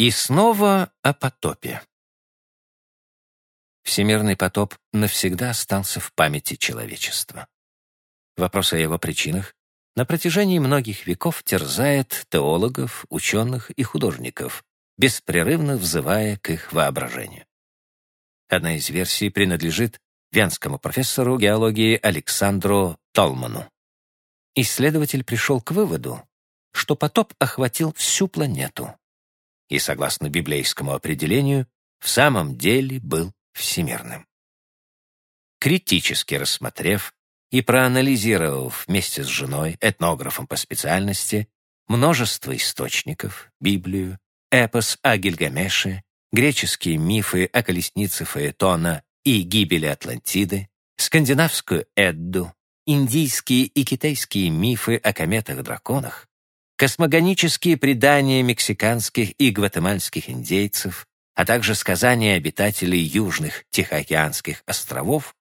И снова о потопе. Всемирный потоп навсегда остался в памяти человечества. Вопрос о его причинах на протяжении многих веков терзает теологов, ученых и художников, беспрерывно взывая к их воображению. Одна из версий принадлежит венскому профессору геологии Александру Толману. Исследователь пришел к выводу, что потоп охватил всю планету и, согласно библейскому определению, в самом деле был всемирным. Критически рассмотрев и проанализировав вместе с женой, этнографом по специальности, множество источников, Библию, эпос о Гильгамеше, греческие мифы о колеснице Фаэтона и гибели Атлантиды, скандинавскую Эдду, индийские и китайские мифы о кометах-драконах, космогонические предания мексиканских и гватемальских индейцев, а также сказания обитателей южных Тихоокеанских островов,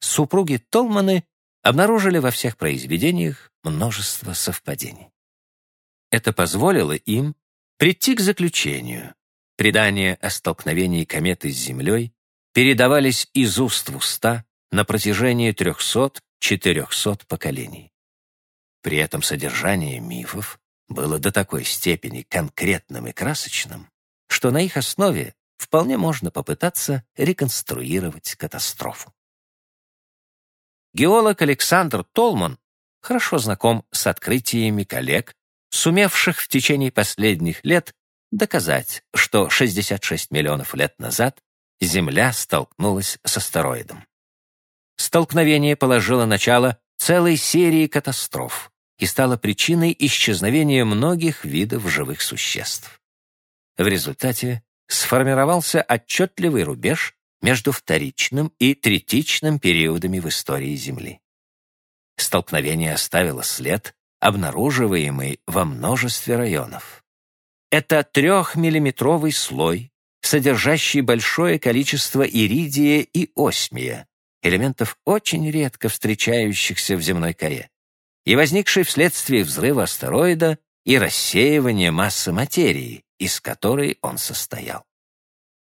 супруги Толманы обнаружили во всех произведениях множество совпадений. Это позволило им прийти к заключению. Предания о столкновении кометы с Землей передавались из уст в уста на протяжении 300-400 поколений. При этом содержание мифов было до такой степени конкретным и красочным, что на их основе вполне можно попытаться реконструировать катастрофу. Геолог Александр Толман хорошо знаком с открытиями коллег, сумевших в течение последних лет доказать, что 66 миллионов лет назад Земля столкнулась с астероидом. Столкновение положило начало целой серии катастроф, и стала причиной исчезновения многих видов живых существ. В результате сформировался отчетливый рубеж между вторичным и третичным периодами в истории Земли. Столкновение оставило след, обнаруживаемый во множестве районов. Это трехмиллиметровый слой, содержащий большое количество иридия и осмия, элементов очень редко встречающихся в земной коре и возникший вследствие взрыва астероида и рассеивания массы материи, из которой он состоял.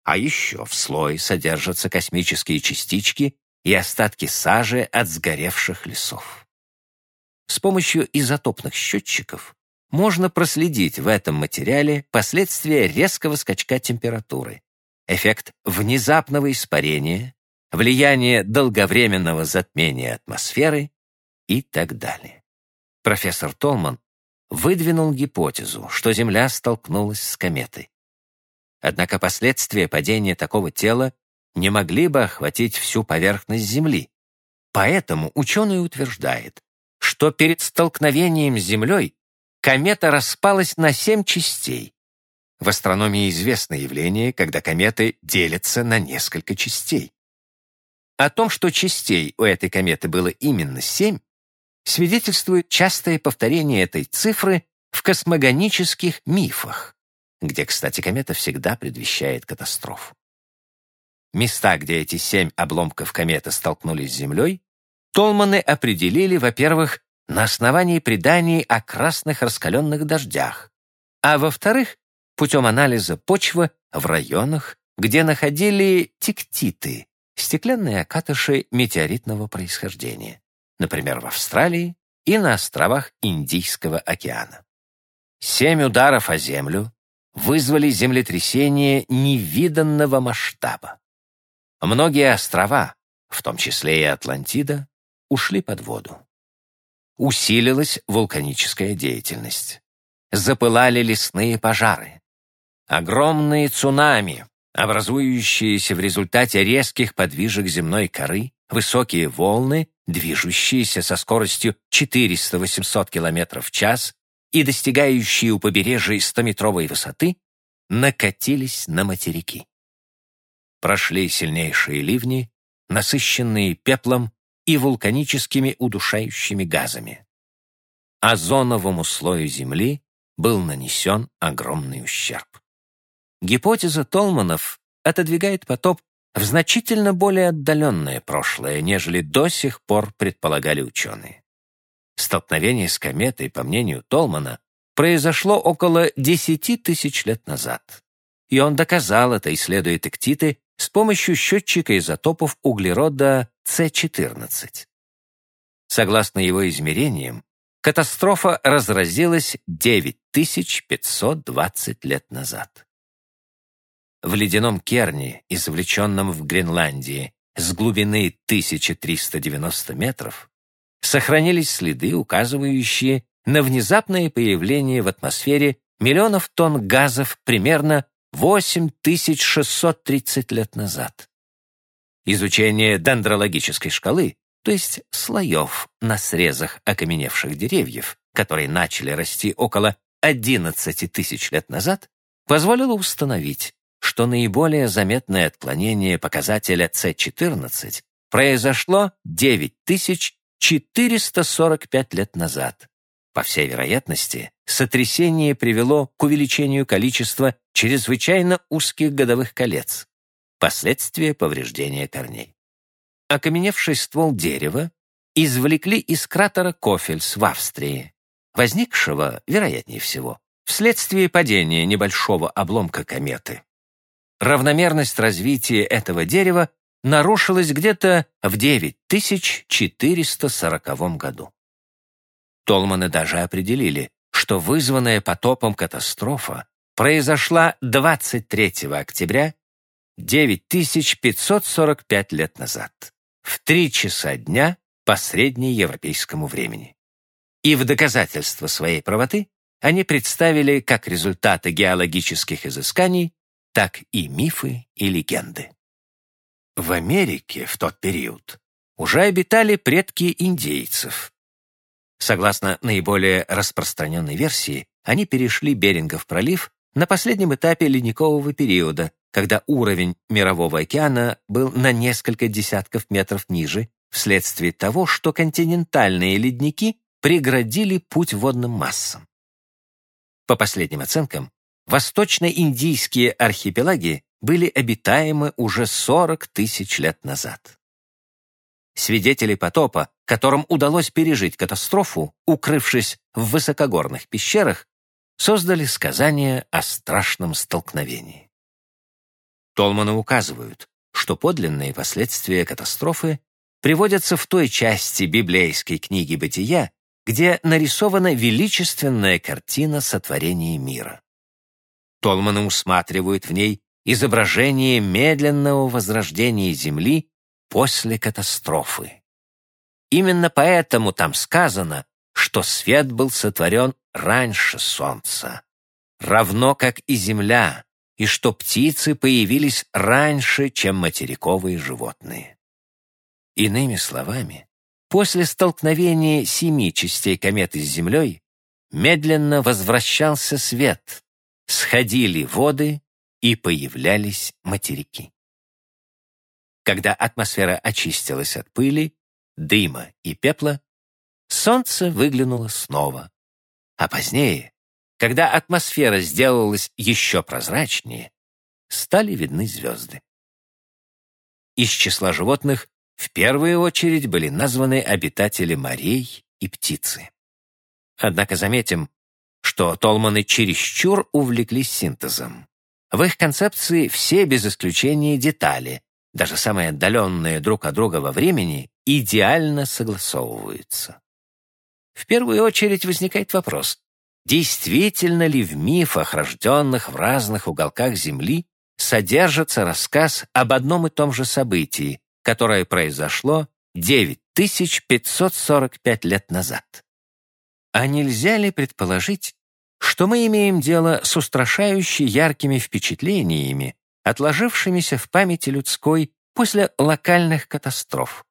А еще в слое содержатся космические частички и остатки сажи от сгоревших лесов. С помощью изотопных счетчиков можно проследить в этом материале последствия резкого скачка температуры, эффект внезапного испарения, влияние долговременного затмения атмосферы и так далее. Профессор Толман выдвинул гипотезу, что Земля столкнулась с кометой. Однако последствия падения такого тела не могли бы охватить всю поверхность Земли. Поэтому ученый утверждает, что перед столкновением с Землей комета распалась на семь частей. В астрономии известно явление, когда кометы делятся на несколько частей. О том, что частей у этой кометы было именно семь, свидетельствует частое повторение этой цифры в космогонических мифах, где, кстати, комета всегда предвещает катастрофу. Места, где эти семь обломков кометы столкнулись с Землей, Толманы определили, во-первых, на основании преданий о красных раскаленных дождях, а во-вторых, путем анализа почвы в районах, где находили тектиты, стеклянные окатыши метеоритного происхождения например, в Австралии и на островах Индийского океана. Семь ударов о землю вызвали землетрясение невиданного масштаба. Многие острова, в том числе и Атлантида, ушли под воду. Усилилась вулканическая деятельность. Запылали лесные пожары. Огромные цунами, образующиеся в результате резких подвижек земной коры, высокие волны движущиеся со скоростью 400-800 км в час и достигающие у побережья 100-метровой высоты, накатились на материки. Прошли сильнейшие ливни, насыщенные пеплом и вулканическими удушающими газами. Озоновому слою Земли был нанесен огромный ущерб. Гипотеза Толманов отодвигает потоп в значительно более отдаленное прошлое, нежели до сих пор предполагали ученые. Столкновение с кометой, по мнению Толмана, произошло около 10 тысяч лет назад. И он доказал это, исследуя тектиты, с помощью счетчика изотопов углерода С14. Согласно его измерениям, катастрофа разразилась 9520 лет назад. В ледяном керне, извлеченном в Гренландии с глубины 1390 метров, сохранились следы, указывающие на внезапное появление в атмосфере миллионов тонн газов примерно 8630 лет назад. Изучение дендрологической шкалы, то есть слоев на срезах окаменевших деревьев, которые начали расти около 11 тысяч лет назад, позволило установить, что наиболее заметное отклонение показателя С14 произошло 9445 лет назад. По всей вероятности, сотрясение привело к увеличению количества чрезвычайно узких годовых колец, последствия повреждения корней. Окаменевший ствол дерева извлекли из кратера Кофельс в Австрии, возникшего, вероятнее всего, вследствие падения небольшого обломка кометы. Равномерность развития этого дерева нарушилась где-то в 9440 году. Толманы даже определили, что вызванная потопом катастрофа произошла 23 октября 9545 лет назад, в 3 часа дня по среднеевропейскому времени. И в доказательство своей правоты они представили как результаты геологических изысканий, так и мифы и легенды. В Америке в тот период уже обитали предки индейцев, Согласно наиболее распространенной версии, они перешли Берингов пролив на последнем этапе ледникового периода, когда уровень Мирового океана был на несколько десятков метров ниже, вследствие того, что континентальные ледники преградили путь водным массам. По последним оценкам, восточно-индийские архипелаги были обитаемы уже 40 тысяч лет назад. Свидетели потопа, которым удалось пережить катастрофу, укрывшись в высокогорных пещерах, создали сказание о страшном столкновении. Толманы указывают, что подлинные последствия катастрофы приводятся в той части библейской книги «Бытия», где нарисована величественная картина сотворения мира. Толманы усматривают в ней изображение медленного возрождения Земли после катастрофы. Именно поэтому там сказано, что свет был сотворен раньше солнца, равно как и земля, и что птицы появились раньше, чем материковые животные. Иными словами, после столкновения семи частей кометы с Землей медленно возвращался свет, сходили воды и появлялись материки. Когда атмосфера очистилась от пыли, дыма и пепла, солнце выглянуло снова. А позднее, когда атмосфера сделалась еще прозрачнее, стали видны звезды. Из числа животных в первую очередь были названы обитатели морей и птицы. Однако заметим, что Толманы чересчур увлеклись синтезом. В их концепции все без исключения детали, даже самые отдаленные друг от друга во времени, идеально согласовываются. В первую очередь возникает вопрос, действительно ли в мифах, рожденных в разных уголках Земли, содержится рассказ об одном и том же событии, которое произошло 9545 лет назад? А нельзя ли предположить, что мы имеем дело с устрашающе яркими впечатлениями, отложившимися в памяти людской после локальных катастроф.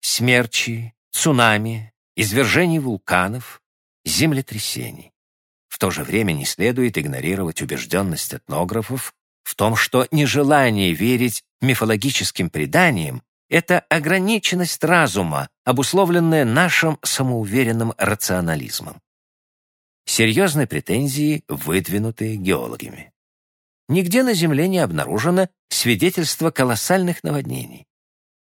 Смерчи, цунами, извержений вулканов, землетрясений. В то же время не следует игнорировать убежденность этнографов в том, что нежелание верить мифологическим преданиям — это ограниченность разума, обусловленная нашим самоуверенным рационализмом. Серьезные претензии, выдвинутые геологами. Нигде на Земле не обнаружено свидетельства колоссальных наводнений.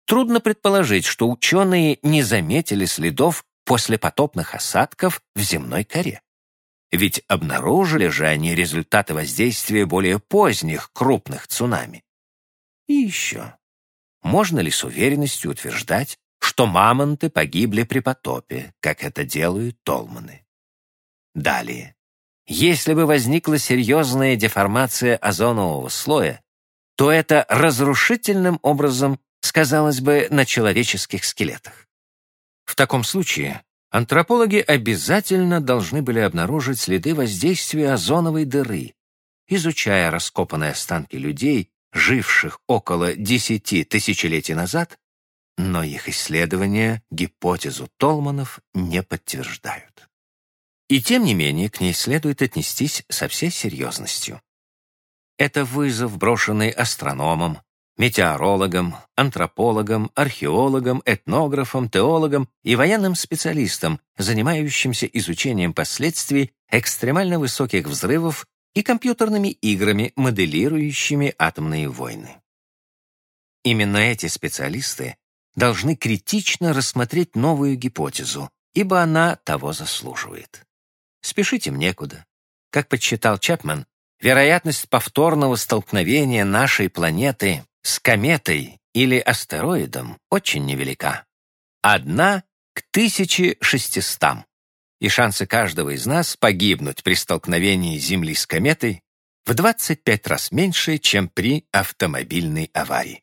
Трудно предположить, что ученые не заметили следов после потопных осадков в земной коре. ведь обнаружили же они результаты воздействия более поздних крупных цунами. И еще. Можно ли с уверенностью утверждать, что мамонты погибли при потопе, как это делают толманы? Далее. Если бы возникла серьезная деформация озонового слоя, то это разрушительным образом сказалось бы на человеческих скелетах. В таком случае антропологи обязательно должны были обнаружить следы воздействия озоновой дыры, изучая раскопанные останки людей, живших около десяти тысячелетий назад, но их исследования гипотезу Толманов не подтверждают. И тем не менее к ней следует отнестись со всей серьезностью. Это вызов, брошенный астрономом, метеорологом, антропологом, археологом, этнографом, теологом и военным специалистом, занимающимся изучением последствий экстремально высоких взрывов и компьютерными играми, моделирующими атомные войны. Именно эти специалисты должны критично рассмотреть новую гипотезу, ибо она того заслуживает. Спешить им некуда. Как подсчитал Чапман, вероятность повторного столкновения нашей планеты с кометой или астероидом очень невелика. Одна к 1600. И шансы каждого из нас погибнуть при столкновении Земли с кометой в 25 раз меньше, чем при автомобильной аварии.